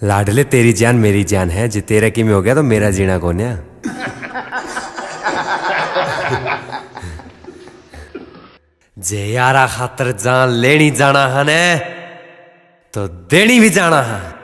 लाडले तेरी जान मेरी जान है। जे तेरा किमें हो गया तो मेरा जीना कौन है? जे यारा खातर जान लेनी जाना है तो देनी भी जाना है।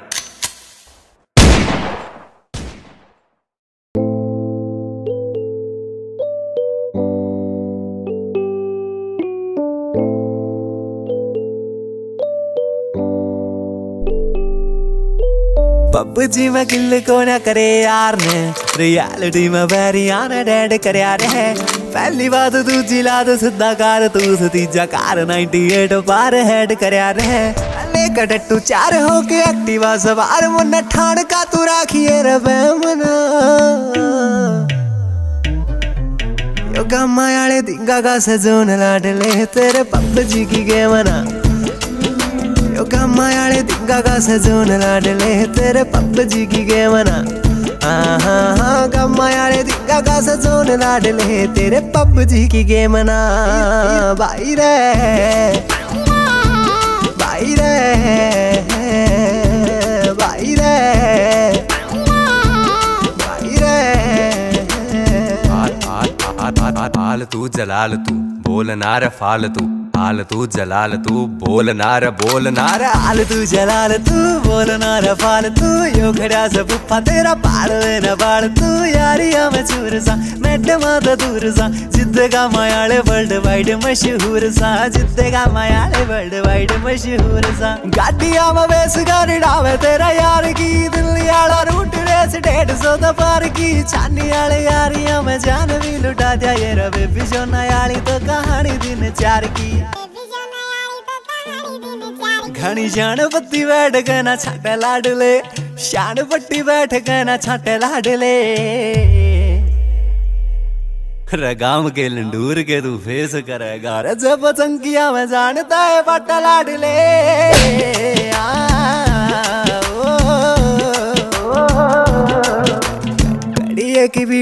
पबजी में किल को ना करे यार ने। रियलिटी में बैरी आने डेड करे यार है। पहली बात तू जिला तो सिद्धा कार, तू तीजा कार। 98 पार हेड करे यार है। ले कटटू चार हो के एक्टिवा सवार, मुन्ना ठाण का तू राखिए रबे मना यो गम्मा याले दिंगा का सजोन लाडले तेरे पबजी की गेम ना। याले दिंगा का लाडले, तेरे पबजी की गेम ना हाँ हाँ गम्मा याले दिंगा का सजोन लाडले, तेरे पबजी की गेम ना भाई रे. भाई रे. भाई रे. भाई रे आल तू, जलाल तू बोल नार फाल आल तू, जलाल तू बोल नार बोल नार आल तू, जलाल तू बोल ना रफाल तू, यो खड़ा सा पुप्पा तेरा पाड़ न बाड़ तू, यारिया में चूर सा मैड माता दूर सा जिद्देगा मायाले वर्ल्ड वाइड मशहूर सा जिद्देगा मायाले वर्ल्ड वाइड मशहूर सा। गाड़िया में बेस गाड़ी डावे, तेरा यार की रेस डेढ़ सौ दा पार की छानी आले यारिया में जान भी लुटा दिया ये रवे बिजो नयाली तो कहानी दिन चार की घनी जान पत्ती बैठ गए ना छाटे लाडले शान पट्टी बैठ गए ना छाटे लाडले रगाम के लंडूर के तू फेस करेगा रे जब चंकिया में जानता है पट्टा लाडले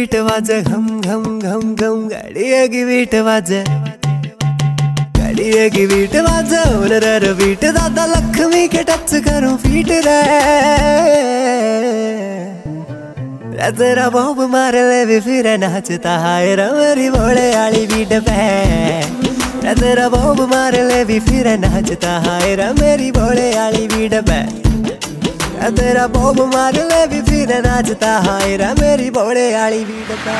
बीट बाजे घम घम घम घम गड़िया की बीट बाजे गड़िया की बीट बाजे उलर रे बीट दादा लक्ष्मी के टच करूँ फीट रे। रे तेरा बॉब मार ले भी फिर नाचता है रे मेरी भोले आली बीट पे। रे तेरा बॉब मार ले भी फिर नाचता है रे मेरी भोले आली बीट पे। तेरा बॉब मार ले भी फिर नाचता है, रा मेरी भोले आली बीट पे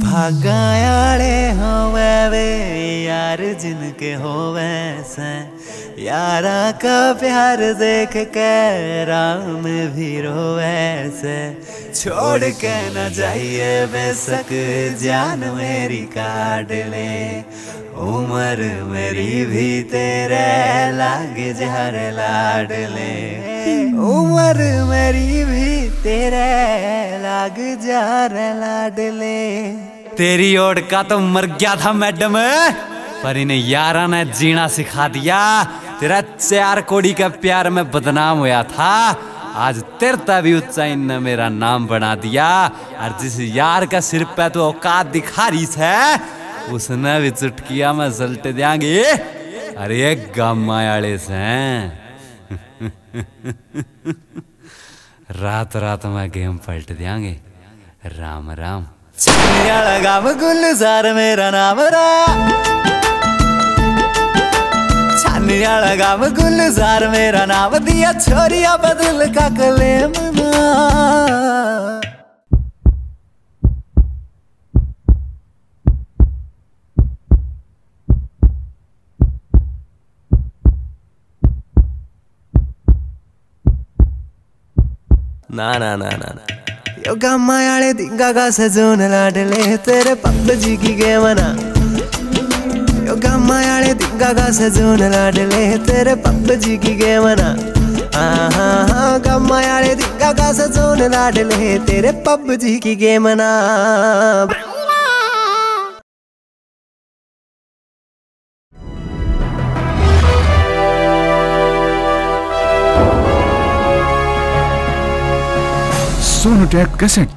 भागायाले होवे वे, यार जिनके होवे से। यारा का प्यार देख के राम भी रोवे से। छोड़ के न जाइए बेसक जान मेरी काट ले। उम्र मेरी भी तेरे लाग जहर लाड ले। उम्र मेरी भी तेरे लाग जार लाड ले। तेरी ओट का तो मर गया था मैडम, पर इन्हें यारा ने जीना सिखा दिया। तेरा चार कोड़ी का प्यार में बदनाम हुआ था। आज तेरता भी ऊंचाई ने मेरा नाम बना दिया। और जिस यार का सिर पे तो औकात दिखा रही है उसने भी चुटकिया में सल्ट देंगे। अरे गामा से रात रात में गेम पलट देंगे। राम राम गाम गुलजार मेरा नाम रा। गाम गुलजार मेरा नाम दिया छोरिया बदल का कलेम ना। ना ना ना ना ना। यो गामा दिंगा का सजोन लाडले तेरे पबजी की गेम ना यो गामा याले दिंगा का सजोन लाडले, तेरे पबजी की गेम ना हाँ हाँ हाँ गामा याले दिंगा का सजोन लाडले, तेरे पबजी की गेम ना सोनोटेक कैसेट.